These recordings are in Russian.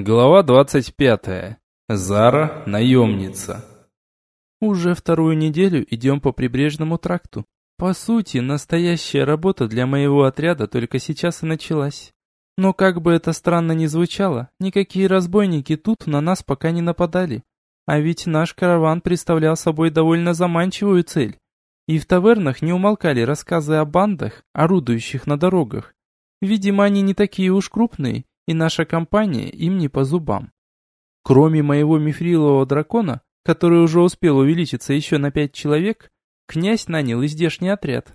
Глава 25. Зара – наемница. Уже вторую неделю идем по прибрежному тракту. По сути, настоящая работа для моего отряда только сейчас и началась. Но как бы это странно ни звучало, никакие разбойники тут на нас пока не нападали. А ведь наш караван представлял собой довольно заманчивую цель. И в тавернах не умолкали рассказы о бандах, орудующих на дорогах. Видимо, они не такие уж крупные, и наша компания им не по зубам. Кроме моего мифрилового дракона, который уже успел увеличиться еще на пять человек, князь нанял и здешний отряд.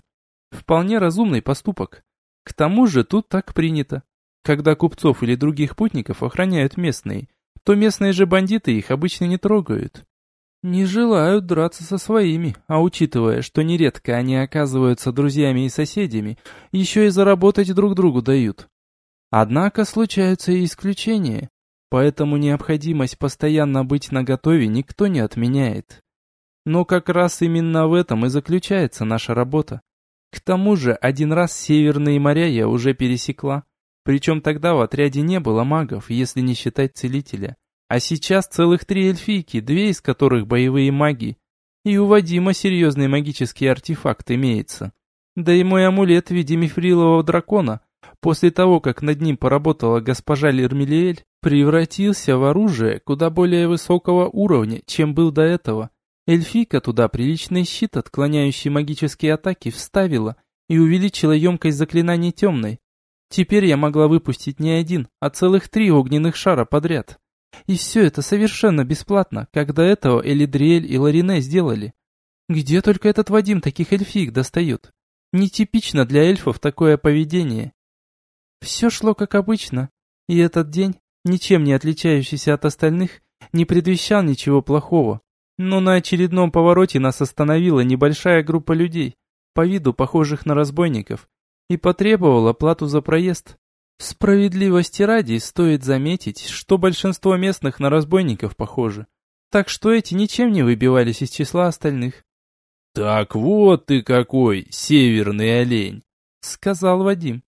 Вполне разумный поступок. К тому же тут так принято. Когда купцов или других путников охраняют местные, то местные же бандиты их обычно не трогают. Не желают драться со своими, а учитывая, что нередко они оказываются друзьями и соседями, еще и заработать друг другу дают. Однако случаются и исключения, поэтому необходимость постоянно быть наготове никто не отменяет. Но как раз именно в этом и заключается наша работа. К тому же один раз северные моря я уже пересекла, причем тогда в отряде не было магов, если не считать целителя. А сейчас целых три эльфийки, две из которых боевые маги. И у Вадима серьезный магический артефакт имеется. Да и мой амулет в виде мифрилового дракона После того, как над ним поработала госпожа Лермелиэль, превратился в оружие куда более высокого уровня, чем был до этого. Эльфийка туда приличный щит, отклоняющий магические атаки, вставила и увеличила емкость заклинаний темной. Теперь я могла выпустить не один, а целых три огненных шара подряд. И все это совершенно бесплатно, как до этого Элидриэль и Ларине сделали. Где только этот Вадим таких эльфиек достает? Нетипично для эльфов такое поведение. Все шло как обычно, и этот день, ничем не отличающийся от остальных, не предвещал ничего плохого. Но на очередном повороте нас остановила небольшая группа людей, по виду похожих на разбойников, и потребовала плату за проезд. Справедливости ради стоит заметить, что большинство местных на разбойников похожи, так что эти ничем не выбивались из числа остальных. «Так вот ты какой, северный олень!» — сказал Вадим.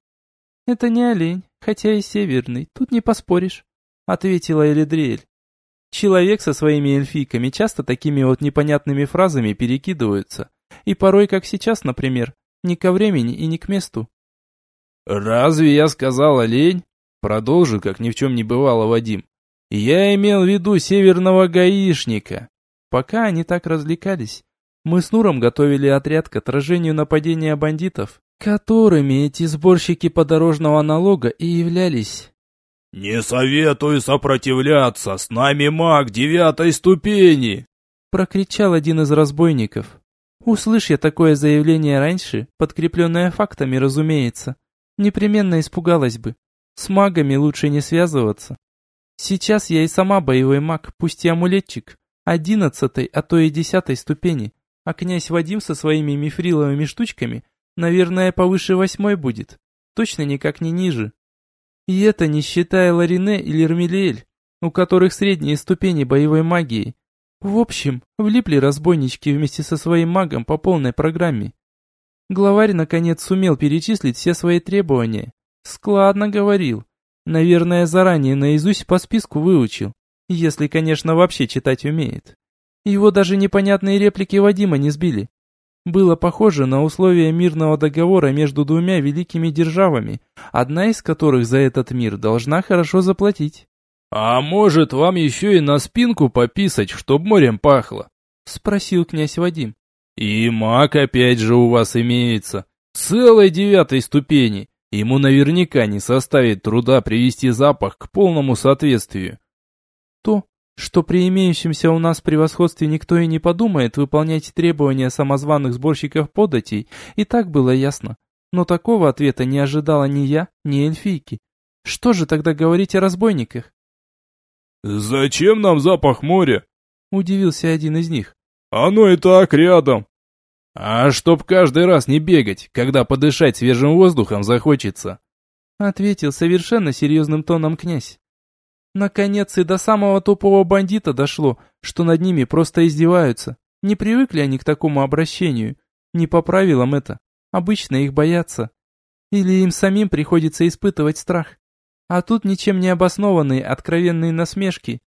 «Это не олень, хотя и северный, тут не поспоришь», — ответила Элидриэль. Человек со своими эльфийками часто такими вот непонятными фразами перекидываются, и порой, как сейчас, например, не ко времени и не к месту. «Разве я сказал олень?» — продолжил, как ни в чем не бывало Вадим. «Я имел в виду северного гаишника». Пока они так развлекались, мы с Нуром готовили отряд к отражению нападения бандитов, которыми эти сборщики подорожного налога и являлись. «Не советую сопротивляться, с нами маг девятой ступени!» прокричал один из разбойников. Услышь я такое заявление раньше, подкрепленное фактами, разумеется, непременно испугалась бы. С магами лучше не связываться. Сейчас я и сама боевой маг, пусть и амулетчик, одиннадцатой, а то и десятой ступени, а князь Вадим со своими мифриловыми штучками – Наверное, повыше восьмой будет. Точно никак не ниже. И это не считая Ларине или Эрмелиэль, у которых средние ступени боевой магии. В общем, влипли разбойнички вместе со своим магом по полной программе. Главарь наконец сумел перечислить все свои требования. Складно говорил. Наверное, заранее наизусть по списку выучил. Если, конечно, вообще читать умеет. Его даже непонятные реплики Вадима не сбили было похоже на условия мирного договора между двумя великими державами, одна из которых за этот мир должна хорошо заплатить. «А может, вам еще и на спинку пописать, чтоб морем пахло?» — спросил князь Вадим. «И маг опять же у вас имеется, целой девятой ступени. Ему наверняка не составит труда привести запах к полному соответствию». То, что при имеющемся у нас превосходстве никто и не подумает выполнять требования самозваных сборщиков податей, и так было ясно. Но такого ответа не ожидала ни я, ни эльфийки. Что же тогда говорить о разбойниках? «Зачем нам запах моря?» – удивился один из них. «Оно и так рядом». «А чтоб каждый раз не бегать, когда подышать свежим воздухом захочется», – ответил совершенно серьезным тоном князь. Наконец и до самого тупого бандита дошло, что над ними просто издеваются. Не привыкли они к такому обращению. Не по правилам это. Обычно их боятся. Или им самим приходится испытывать страх. А тут ничем не обоснованные откровенные насмешки.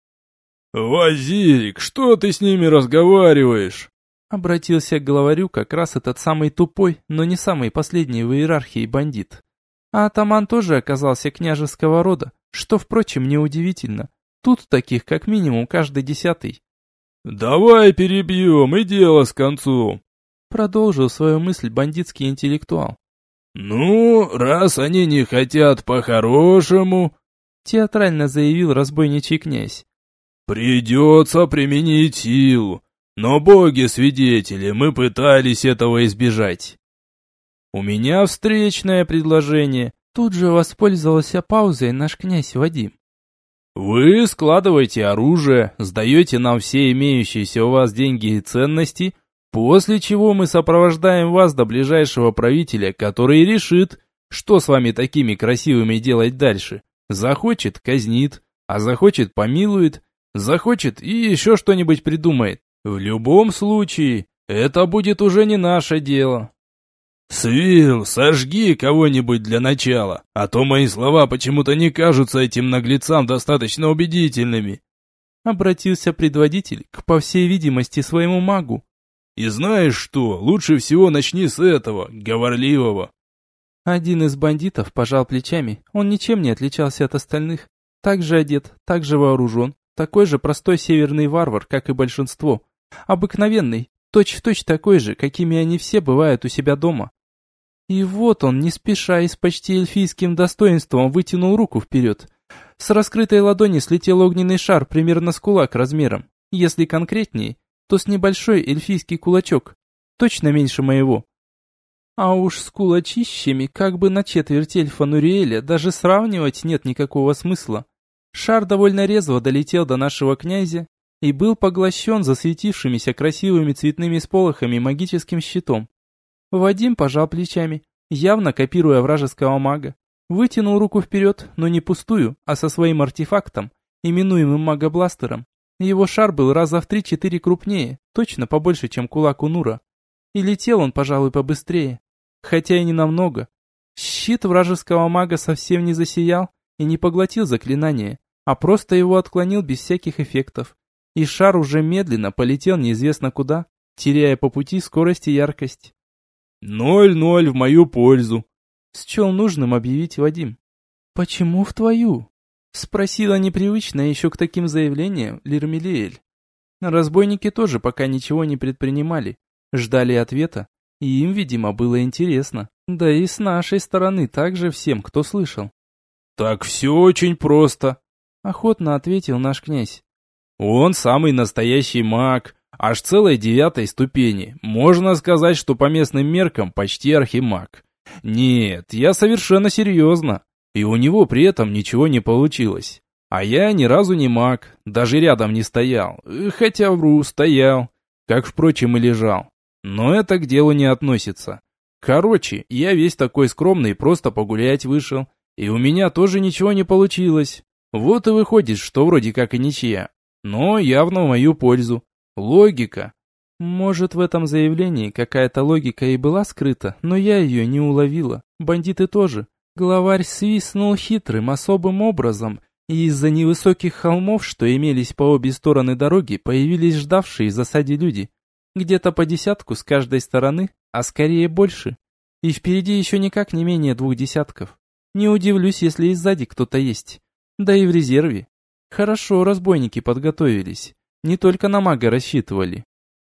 «Вазирик, что ты с ними разговариваешь?» Обратился к главарю как раз этот самый тупой, но не самый последний в иерархии бандит. А атаман тоже оказался княжеского рода, что, впрочем, неудивительно. Тут таких как минимум каждый десятый. «Давай перебьем, и дело с концом!» Продолжил свою мысль бандитский интеллектуал. «Ну, раз они не хотят по-хорошему...» Театрально заявил разбойничий князь. «Придется применить силу, но боги-свидетели, мы пытались этого избежать». «У меня встречное предложение», тут же воспользовался паузой наш князь Вадим. Вы складываете оружие, сдаете нам все имеющиеся у вас деньги и ценности, после чего мы сопровождаем вас до ближайшего правителя, который решит, что с вами такими красивыми делать дальше. Захочет – казнит, а захочет – помилует, захочет и еще что-нибудь придумает. В любом случае, это будет уже не наше дело. «Свил, сожги кого-нибудь для начала, а то мои слова почему-то не кажутся этим наглецам достаточно убедительными». Обратился предводитель к, по всей видимости, своему магу. «И знаешь что, лучше всего начни с этого, говорливого». Один из бандитов пожал плечами, он ничем не отличался от остальных. Так же одет, так же вооружен, такой же простой северный варвар, как и большинство. Обыкновенный, точь-в-точь точь такой же, какими они все бывают у себя дома. И вот он, не спеша и с почти эльфийским достоинством, вытянул руку вперед. С раскрытой ладони слетел огненный шар примерно с кулак размером. Если конкретнее, то с небольшой эльфийский кулачок, точно меньше моего. А уж с кулачищами, как бы на четверть эльфа Нуриэля, даже сравнивать нет никакого смысла. Шар довольно резво долетел до нашего князя и был поглощен засветившимися красивыми цветными сполохами магическим щитом. Вадим пожал плечами, явно копируя вражеского мага. Вытянул руку вперед, но не пустую, а со своим артефактом, именуемым магобластером. Его шар был раза в три-четыре крупнее, точно побольше, чем кулак у Нура. И летел он, пожалуй, побыстрее. Хотя и не намного. Щит вражеского мага совсем не засиял и не поглотил заклинание, а просто его отклонил без всяких эффектов. И шар уже медленно полетел неизвестно куда, теряя по пути скорость и яркость. «Ноль-ноль в мою пользу», — счел нужным объявить Вадим. «Почему в твою?» — спросила непривычная еще к таким заявлениям Лирмелиэль. Разбойники тоже пока ничего не предпринимали, ждали ответа, и им, видимо, было интересно. Да и с нашей стороны также всем, кто слышал. «Так все очень просто», — охотно ответил наш князь. «Он самый настоящий маг, аж целой девятой ступени. Можно сказать, что по местным меркам почти архимаг. Нет, я совершенно серьезно. И у него при этом ничего не получилось. А я ни разу не маг, даже рядом не стоял. Хотя вру, стоял. Как, впрочем, и лежал. Но это к делу не относится. Короче, я весь такой скромный, просто погулять вышел. И у меня тоже ничего не получилось. Вот и выходит, что вроде как и ничья. Но явно в мою пользу. Логика. Может, в этом заявлении какая-то логика и была скрыта, но я ее не уловила. Бандиты тоже. Главарь свистнул хитрым, особым образом, и из-за невысоких холмов, что имелись по обе стороны дороги, появились ждавшие в засаде люди. Где-то по десятку с каждой стороны, а скорее больше. И впереди еще никак не менее двух десятков. Не удивлюсь, если и сзади кто-то есть. Да и в резерве. Хорошо разбойники подготовились. Не только на мага рассчитывали.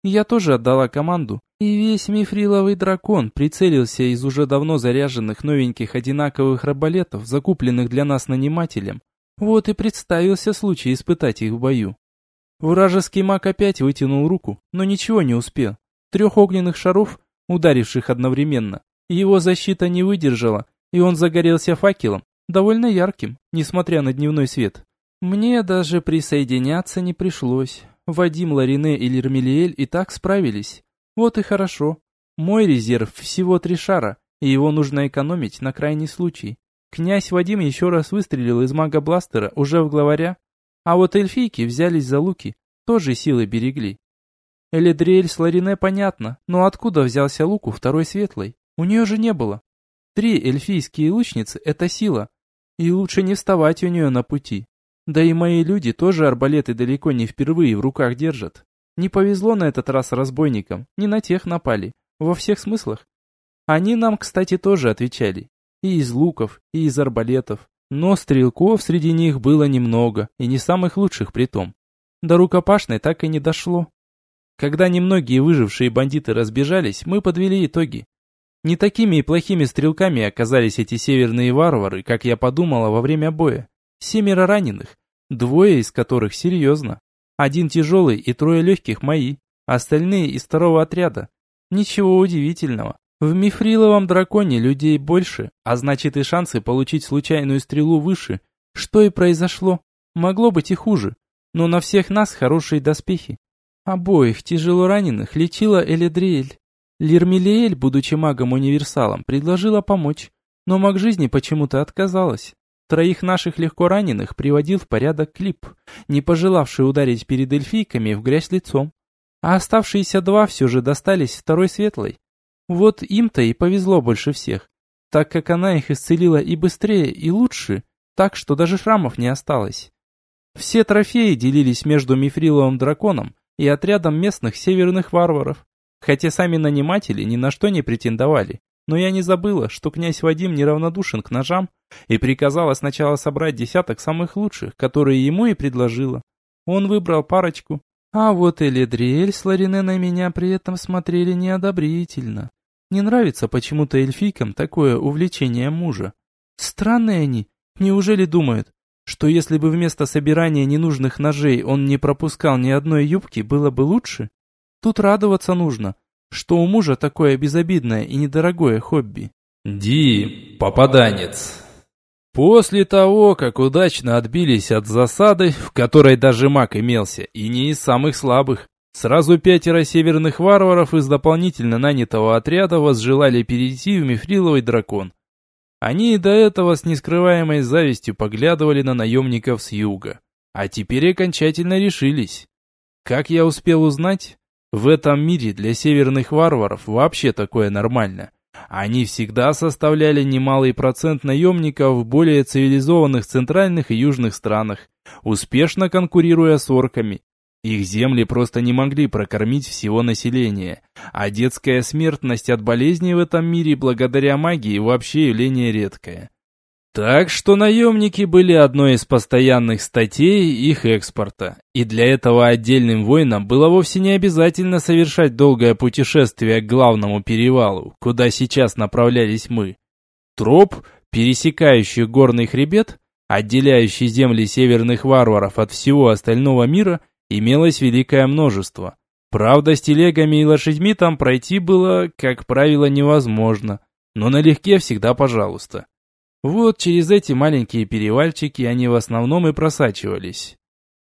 Я тоже отдала команду, и весь мифриловый дракон прицелился из уже давно заряженных новеньких одинаковых раболетов, закупленных для нас нанимателем. Вот и представился случай испытать их в бою. Вражеский маг опять вытянул руку, но ничего не успел. Трех огненных шаров, ударивших одновременно, его защита не выдержала, и он загорелся факелом, довольно ярким, несмотря на дневной свет. Мне даже присоединяться не пришлось. Вадим, Ларине и Лермелиэль и так справились. Вот и хорошо. Мой резерв всего три шара, и его нужно экономить на крайний случай. Князь Вадим еще раз выстрелил из мага-бластера уже в главаря, а вот эльфийки взялись за луки, тоже силы берегли. Эледриэль с Ларине понятно, но откуда взялся лук второй светлой? У нее же не было. Три эльфийские лучницы — это сила, И лучше не вставать у нее на пути. Да и мои люди тоже арбалеты далеко не впервые в руках держат. Не повезло на этот раз разбойникам, не на тех напали, во всех смыслах. Они нам, кстати, тоже отвечали. И из луков, и из арбалетов. Но стрелков среди них было немного, и не самых лучших при том. До рукопашной так и не дошло. Когда немногие выжившие бандиты разбежались, мы подвели итоги. Не такими и плохими стрелками оказались эти северные варвары, как я подумала во время боя. Семеро раненых, двое из которых серьезно. Один тяжелый и трое легких мои, остальные из второго отряда. Ничего удивительного. В мифриловом драконе людей больше, а значит и шансы получить случайную стрелу выше. Что и произошло. Могло быть и хуже. Но на всех нас хорошие доспехи. Обоих тяжело раненых лечила Эледриэль. Лирмилиэль, будучи магом-универсалом, предложила помочь, но маг жизни почему-то отказалась. Троих наших легко раненых приводил в порядок Клип, не пожелавший ударить перед эльфийками в грязь лицом. А оставшиеся два все же достались второй светлой. Вот им-то и повезло больше всех, так как она их исцелила и быстрее, и лучше, так что даже шрамов не осталось. Все трофеи делились между мифриловым драконом и отрядом местных северных варваров, хотя сами наниматели ни на что не претендовали. Но я не забыла, что князь Вадим неравнодушен к ножам и приказала сначала собрать десяток самых лучших, которые ему и предложила. Он выбрал парочку, а вот Эледриэль с Ларине на меня при этом смотрели неодобрительно. Не нравится почему-то эльфийкам такое увлечение мужа. Странные они, неужели думают, что если бы вместо собирания ненужных ножей он не пропускал ни одной юбки, было бы лучше? Тут радоваться нужно, что у мужа такое безобидное и недорогое хобби. Ди, попаданец. После того, как удачно отбились от засады, в которой даже маг имелся, и не из самых слабых, сразу пятеро северных варваров из дополнительно нанятого отряда возжелали перейти в мифриловый дракон. Они и до этого с нескрываемой завистью поглядывали на наемников с юга, а теперь окончательно решились. Как я успел узнать, в этом мире для северных варваров вообще такое нормально. Они всегда составляли немалый процент наемников в более цивилизованных центральных и южных странах, успешно конкурируя с орками, их земли просто не могли прокормить всего населения, а детская смертность от болезней в этом мире благодаря магии вообще явление редкое. Так что наемники были одной из постоянных статей их экспорта, и для этого отдельным воинам было вовсе не обязательно совершать долгое путешествие к главному перевалу, куда сейчас направлялись мы. Троп, пересекающий горный хребет, отделяющий земли северных варваров от всего остального мира – имелось великое множество. Правда, с телегами и лошадьми там пройти было, как правило, невозможно, но налегке всегда пожалуйста. Вот через эти маленькие перевальчики они в основном и просачивались.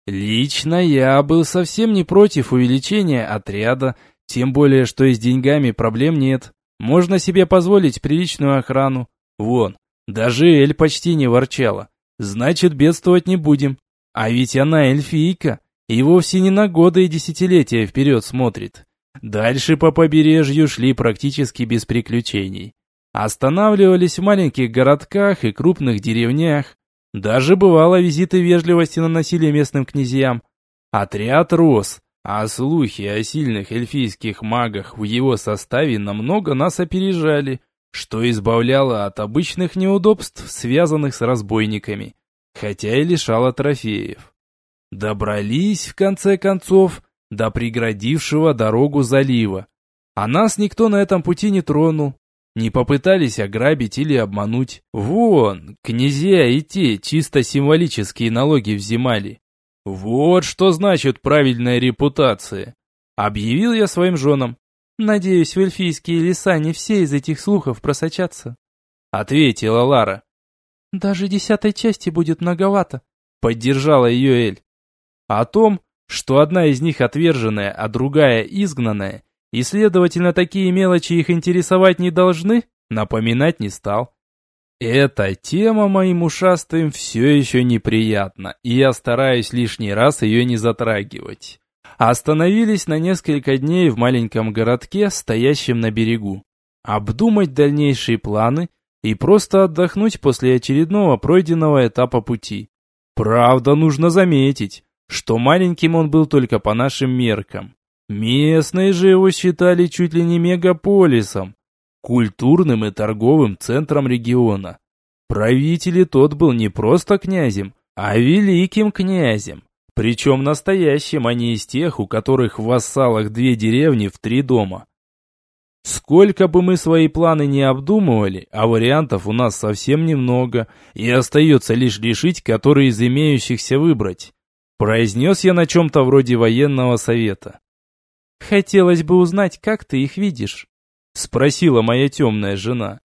Лично я был совсем не против увеличения отряда, тем более, что и с деньгами проблем нет. Можно себе позволить приличную охрану. Вон, даже Эль почти не ворчала. Значит, бедствовать не будем. А ведь она эльфийка, и вовсе не на годы и десятилетия вперед смотрит. Дальше по побережью шли практически без приключений. Останавливались в маленьких городках и крупных деревнях. Даже бывало визиты вежливости наносили местным князьям. Отряд рос, а слухи о сильных эльфийских магах в его составе намного нас опережали, что избавляло от обычных неудобств, связанных с разбойниками, хотя и лишало трофеев. Добрались, в конце концов, до преградившего дорогу залива. А нас никто на этом пути не тронул. Не попытались ограбить или обмануть. Вон, князья и те чисто символические налоги взимали. Вот что значит правильная репутация. Объявил я своим женам. Надеюсь, в эльфийские леса не все из этих слухов просочатся. Ответила Лара. Даже десятой части будет многовато. Поддержала ее Эль. О том, что одна из них отверженная, а другая изгнанная, и, следовательно, такие мелочи их интересовать не должны, напоминать не стал. Эта тема моим ушастым все еще неприятна, и я стараюсь лишний раз ее не затрагивать. Остановились на несколько дней в маленьком городке, стоящем на берегу. Обдумать дальнейшие планы и просто отдохнуть после очередного пройденного этапа пути. Правда, нужно заметить, что маленьким он был только по нашим меркам. Местные же его считали чуть ли не мегаполисом, культурным и торговым центром региона. Правитель и тот был не просто князем, а великим князем. Причем настоящим, а не из тех, у которых в вассалах две деревни в три дома. Сколько бы мы свои планы не обдумывали, а вариантов у нас совсем немного, и остается лишь решить, который из имеющихся выбрать. Произнес я на чем-то вроде военного совета. Хотелось бы узнать, как ты их видишь. Спросила моя темная жена.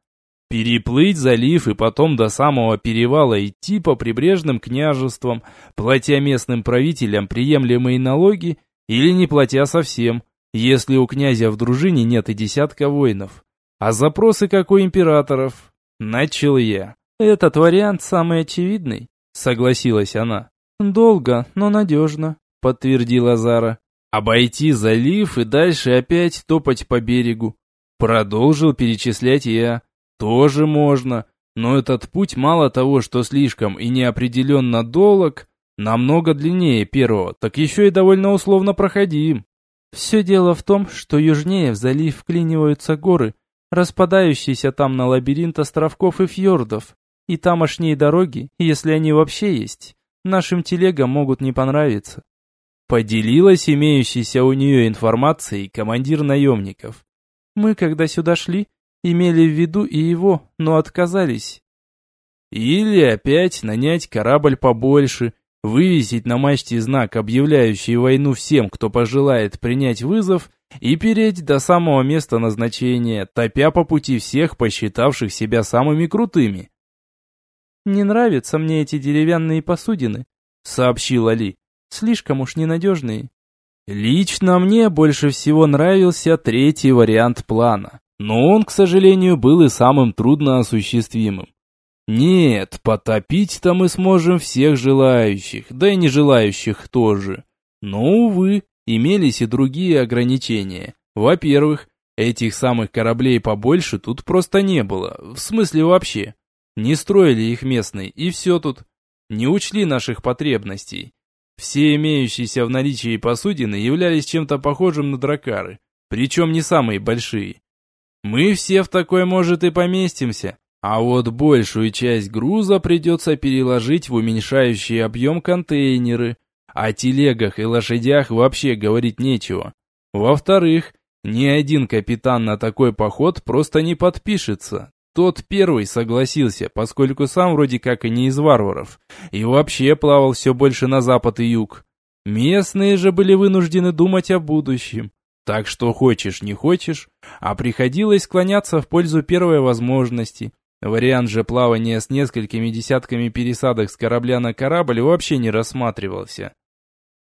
Переплыть залив и потом до самого перевала идти по прибрежным княжествам, платя местным правителям приемлемые налоги или не платя совсем, если у князя в дружине нет и десятка воинов. А запросы как у императоров? Начал я. Этот вариант самый очевидный, согласилась она. Долго, но надежно, подтвердила Зара. Обойти залив и дальше опять топать по берегу. Продолжил перечислять я. Тоже можно, но этот путь мало того, что слишком и неопределенно долг, намного длиннее первого, так еще и довольно условно проходим. Все дело в том, что южнее в залив вклиниваются горы, распадающиеся там на лабиринт островков и фьордов, и тамошние дороги, если они вообще есть, нашим телегам могут не понравиться. Поделилась имеющейся у нее информацией командир наемников. Мы, когда сюда шли, имели в виду и его, но отказались. Или опять нанять корабль побольше, вывесить на мачте знак, объявляющий войну всем, кто пожелает принять вызов, и переть до самого места назначения, топя по пути всех, посчитавших себя самыми крутыми. «Не нравятся мне эти деревянные посудины», — сообщила Ли. Слишком уж ненадежные. Лично мне больше всего нравился третий вариант плана, но он, к сожалению, был и самым трудноосуществимым. Нет, потопить-то мы сможем всех желающих, да и не желающих тоже. Но, увы, имелись и другие ограничения. Во-первых, этих самых кораблей побольше тут просто не было, в смысле вообще. Не строили их местные, и все тут. Не учли наших потребностей. Все имеющиеся в наличии посудины являлись чем-то похожим на дракары, причем не самые большие. Мы все в такой, может, и поместимся, а вот большую часть груза придется переложить в уменьшающий объем контейнеры. О телегах и лошадях вообще говорить нечего. Во-вторых, ни один капитан на такой поход просто не подпишется. Тот первый согласился, поскольку сам вроде как и не из варваров, и вообще плавал все больше на запад и юг. Местные же были вынуждены думать о будущем. Так что хочешь, не хочешь, а приходилось склоняться в пользу первой возможности. Вариант же плавания с несколькими десятками пересадок с корабля на корабль вообще не рассматривался.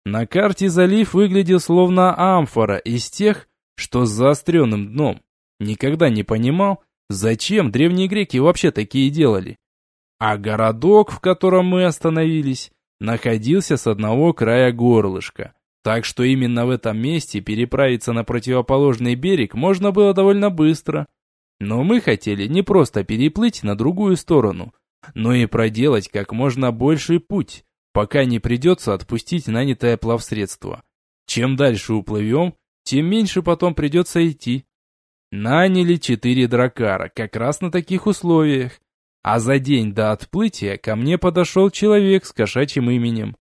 На карте залив выглядел словно амфора из тех, что с заостренным дном. Никогда не понимал, Зачем древние греки вообще такие делали? А городок, в котором мы остановились, находился с одного края горлышка. Так что именно в этом месте переправиться на противоположный берег можно было довольно быстро. Но мы хотели не просто переплыть на другую сторону, но и проделать как можно больший путь, пока не придется отпустить нанятое плавсредство. Чем дальше уплывем, тем меньше потом придется идти. Наняли четыре дракара, как раз на таких условиях. А за день до отплытия ко мне подошел человек с кошачьим именем.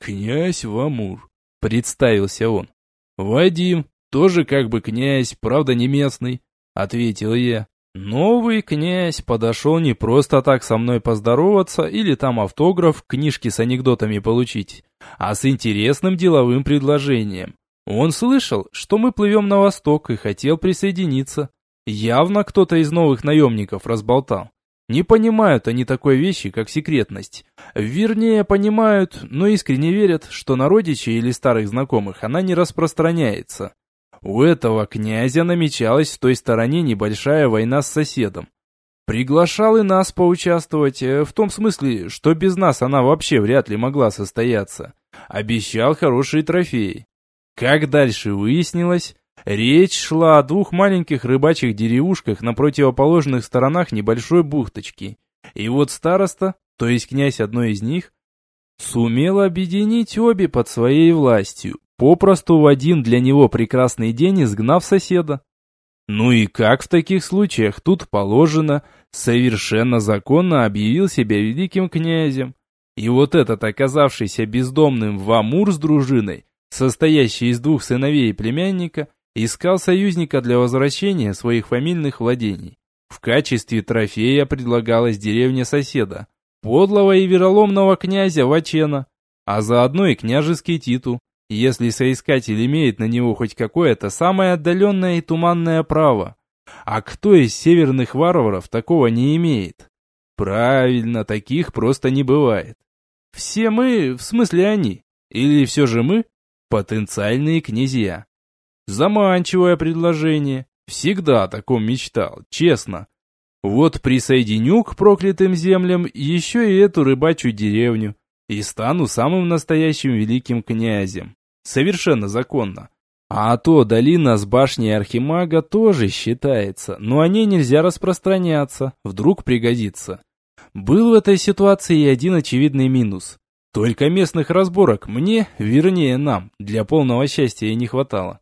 «Князь Вамур», — представился он. «Вадим, тоже как бы князь, правда не местный», — ответил я. Новый князь подошел не просто так со мной поздороваться или там автограф, книжки с анекдотами получить, а с интересным деловым предложением. Он слышал, что мы плывем на восток и хотел присоединиться. Явно кто-то из новых наемников разболтал. Не понимают они такой вещи, как секретность. Вернее, понимают, но искренне верят, что на родичей или старых знакомых она не распространяется. У этого князя намечалась в той стороне небольшая война с соседом. Приглашал и нас поучаствовать, э, в том смысле, что без нас она вообще вряд ли могла состояться. Обещал хорошие трофеи. Как дальше выяснилось, Речь шла о двух маленьких рыбачьих деревушках на противоположных сторонах небольшой бухточки. И вот староста, то есть князь одной из них, сумел объединить обе под своей властью, попросту в один для него прекрасный день изгнав соседа. Ну и как в таких случаях тут положено, совершенно законно объявил себя великим князем. И вот этот, оказавшийся бездомным в Амур с дружиной, состоящий из двух сыновей и племянника, искал союзника для возвращения своих фамильных владений. В качестве трофея предлагалась деревня соседа, подлого и вероломного князя Вачена, а заодно и княжеский титул, если соискатель имеет на него хоть какое-то самое отдаленное и туманное право. А кто из северных варваров такого не имеет? Правильно, таких просто не бывает. Все мы, в смысле они, или все же мы, потенциальные князья. Заманчивое предложение. Всегда о таком мечтал, честно. Вот присоединю к проклятым землям еще и эту рыбачью деревню и стану самым настоящим великим князем. Совершенно законно. А то долина с башней Архимага тоже считается, но о ней нельзя распространяться, вдруг пригодится. Был в этой ситуации и один очевидный минус. Только местных разборок мне, вернее нам, для полного счастья не хватало.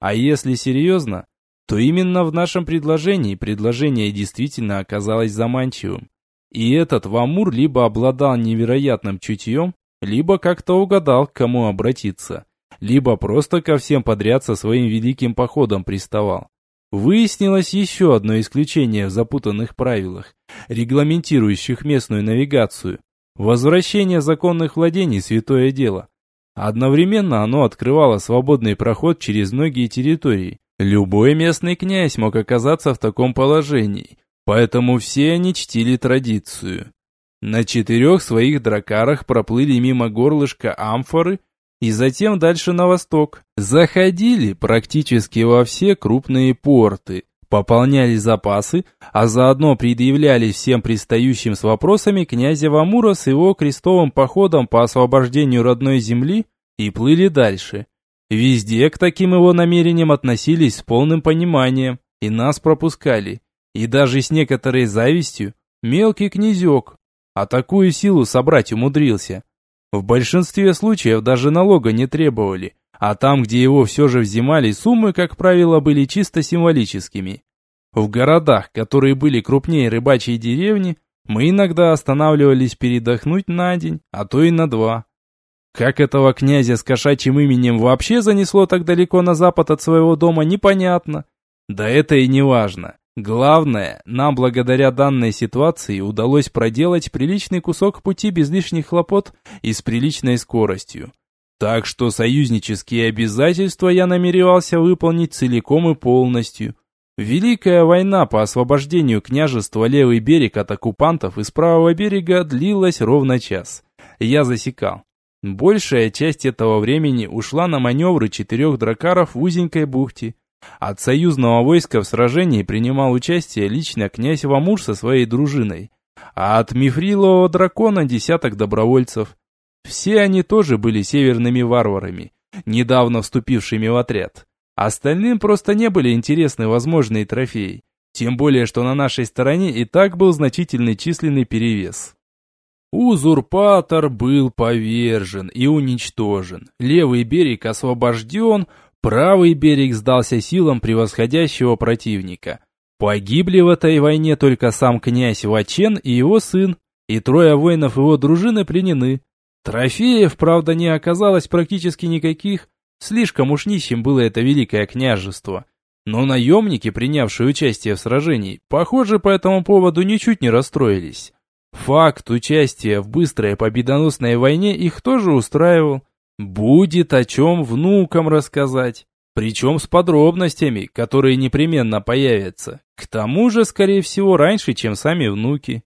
А если серьезно, то именно в нашем предложении предложение действительно оказалось заманчивым. И этот Вамур либо обладал невероятным чутьем, либо как-то угадал, к кому обратиться, либо просто ко всем подряд со своим великим походом приставал. Выяснилось еще одно исключение в запутанных правилах, регламентирующих местную навигацию. Возвращение законных владений – святое дело. Одновременно оно открывало свободный проход через многие территории. Любой местный князь мог оказаться в таком положении, поэтому все они чтили традицию. На четырех своих дракарах проплыли мимо горлышка амфоры и затем дальше на восток. Заходили практически во все крупные порты, пополняли запасы, а заодно предъявляли всем пристающим с вопросами князя Вамура с его крестовым походом по освобождению родной земли и плыли дальше. Везде к таким его намерениям относились с полным пониманием и нас пропускали. И даже с некоторой завистью мелкий князек, а такую силу собрать умудрился. В большинстве случаев даже налога не требовали, а там, где его все же взимали, суммы, как правило, были чисто символическими. В городах, которые были крупнее рыбачьей деревни, мы иногда останавливались передохнуть на день, а то и на два. Как этого князя с кошачьим именем вообще занесло так далеко на запад от своего дома, непонятно. Да это и не важно. Главное, нам благодаря данной ситуации удалось проделать приличный кусок пути без лишних хлопот и с приличной скоростью. Так что союзнические обязательства я намеревался выполнить целиком и полностью. Великая война по освобождению княжества Левый берег от оккупантов из правого берега длилась ровно час. Я засекал. Большая часть этого времени ушла на маневры четырех дракаров в узенькой бухте. От союзного войска в сражении принимал участие лично князь Вамур со своей дружиной, а от мифрилового дракона десяток добровольцев. Все они тоже были северными варварами, недавно вступившими в отряд. Остальным просто не были интересны возможные трофеи, тем более, что на нашей стороне и так был значительный численный перевес. Узурпатор был повержен и уничтожен, левый берег освобожден, правый берег сдался силам превосходящего противника. Погибли в этой войне только сам князь Вачен и его сын, и трое воинов его дружины пленены. Трофеев, правда, не оказалось практически никаких, слишком уж нищим было это великое княжество. Но наемники, принявшие участие в сражении, похоже, по этому поводу ничуть не расстроились. Факт участия в быстрой победоносной войне их тоже устраивал. Будет о чем внукам рассказать. Причем с подробностями, которые непременно появятся. К тому же, скорее всего, раньше, чем сами внуки.